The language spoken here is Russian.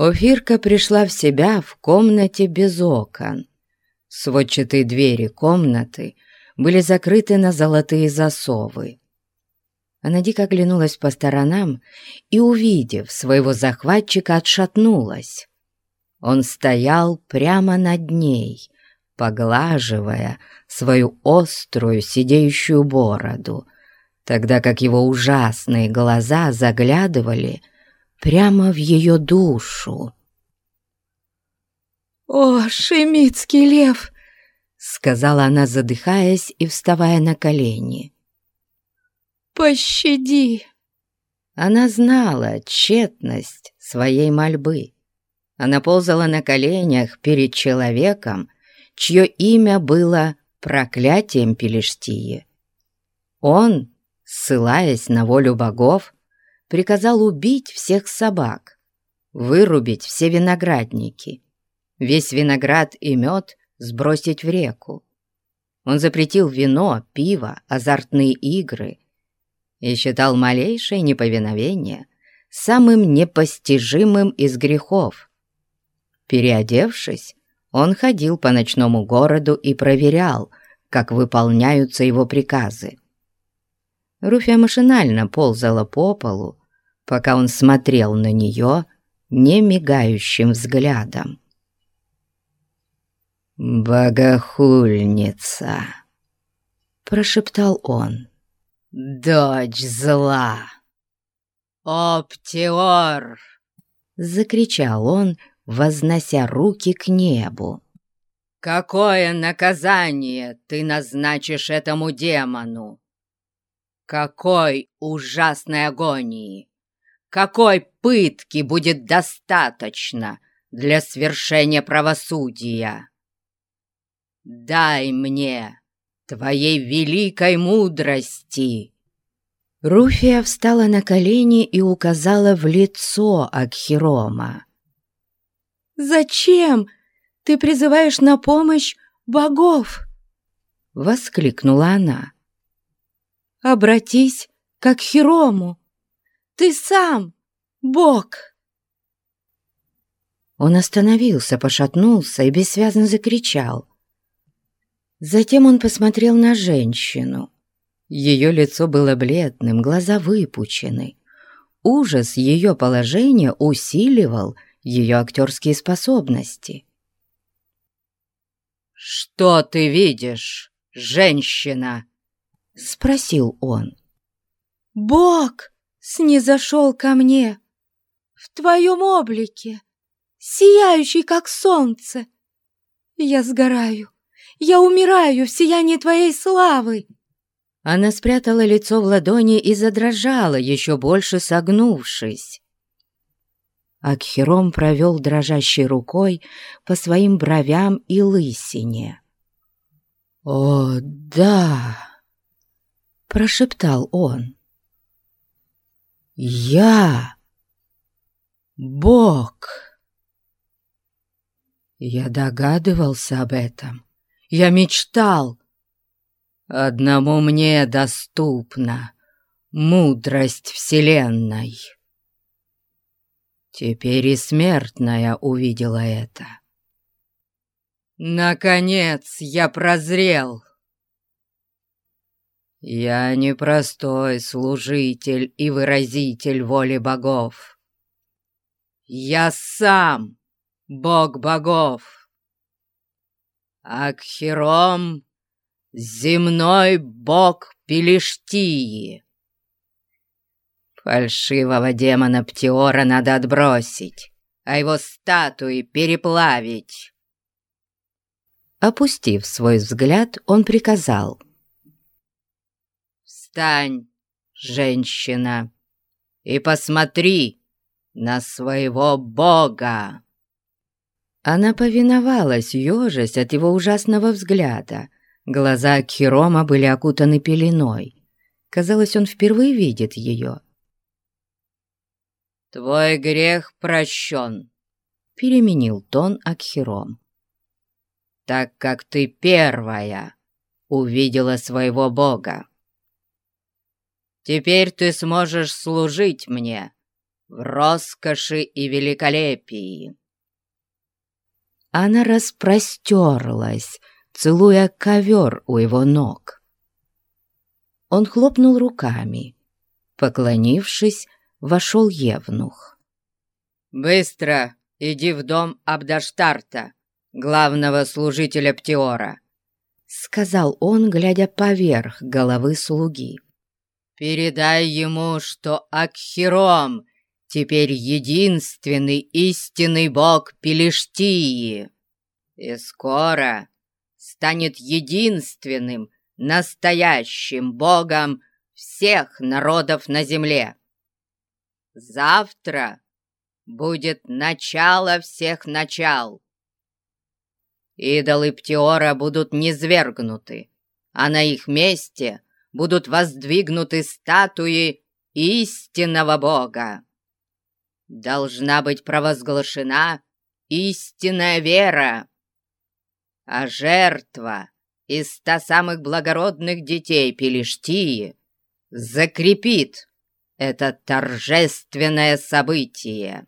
Офирка пришла в себя в комнате без окон. Сводчатые двери комнаты были закрыты на золотые засовы. Она дико оглянулась по сторонам и, увидев своего захватчика, отшатнулась. Он стоял прямо над ней, поглаживая свою острую сидеющую бороду, тогда как его ужасные глаза заглядывали прямо в ее душу. «О, шемицкий лев!» — сказала она, задыхаясь и вставая на колени. «Пощади!» Она знала тщетность своей мольбы. Она ползала на коленях перед человеком, чье имя было проклятием Пелештии. Он, ссылаясь на волю богов, приказал убить всех собак, вырубить все виноградники, весь виноград и мед сбросить в реку. Он запретил вино, пиво, азартные игры и считал малейшее неповиновение самым непостижимым из грехов. Переодевшись, он ходил по ночному городу и проверял, как выполняются его приказы. Руфия машинально ползала по полу, пока он смотрел на нее немигающим взглядом. «Богохульница!» — прошептал он. «Дочь зла! Оптиор!» — закричал он, вознося руки к небу. «Какое наказание ты назначишь этому демону? Какой ужасной агонии! Какой пытки будет достаточно для свершения правосудия? Дай мне твоей великой мудрости!» Руфия встала на колени и указала в лицо Акхирома. «Зачем ты призываешь на помощь богов?» — воскликнула она. «Обратись к Акхирому. Ты сам бог!» Он остановился, пошатнулся и бессвязно закричал. Затем он посмотрел на женщину. Ее лицо было бледным, глаза выпучены. Ужас ее положения усиливал ее актерские способности. «Что ты видишь, женщина?» — спросил он. «Бог снизошел ко мне в твоем облике, сияющий, как солнце. Я сгораю, я умираю в сиянии твоей славы!» Она спрятала лицо в ладони и задрожала, еще больше согнувшись. Акхером провел дрожащей рукой по своим бровям и лысине. «О, да!» — прошептал он. «Я Бог!» Я догадывался об этом. Я мечтал. Одному мне доступна мудрость Вселенной. Теперь и смертная увидела это. Наконец я прозрел. Я не простой служитель и выразитель воли богов. Я сам бог богов. Акхиром — земной бог Пелештии. Фальшивого демона Птиора надо отбросить, а его статуи переплавить. Опустив свой взгляд, он приказал. «Встань, женщина, и посмотри на своего бога!» Она повиновалась, ежась от его ужасного взгляда. Глаза Кирома были окутаны пеленой. Казалось, он впервые видит ее. «Твой грех прощен», — переменил тон Акхиром. «Так как ты первая увидела своего Бога. Теперь ты сможешь служить мне в роскоши и великолепии. Она распростерлась, целуя ковер у его ног. Он хлопнул руками. Поклонившись, вошел Евнух. «Быстро иди в дом Абдаштарта, главного служителя Птиора», — сказал он, глядя поверх головы слуги. «Передай ему, что Акхиром теперь единственный истинный бог Пелештии, и скоро станет единственным настоящим богом всех народов на земле. Завтра будет начало всех начал. Идолы Птиора будут низвергнуты, а на их месте будут воздвигнуты статуи истинного Бога. Должна быть провозглашена истинная вера, а жертва из ста самых благородных детей Пелештии закрепит это торжественное событие.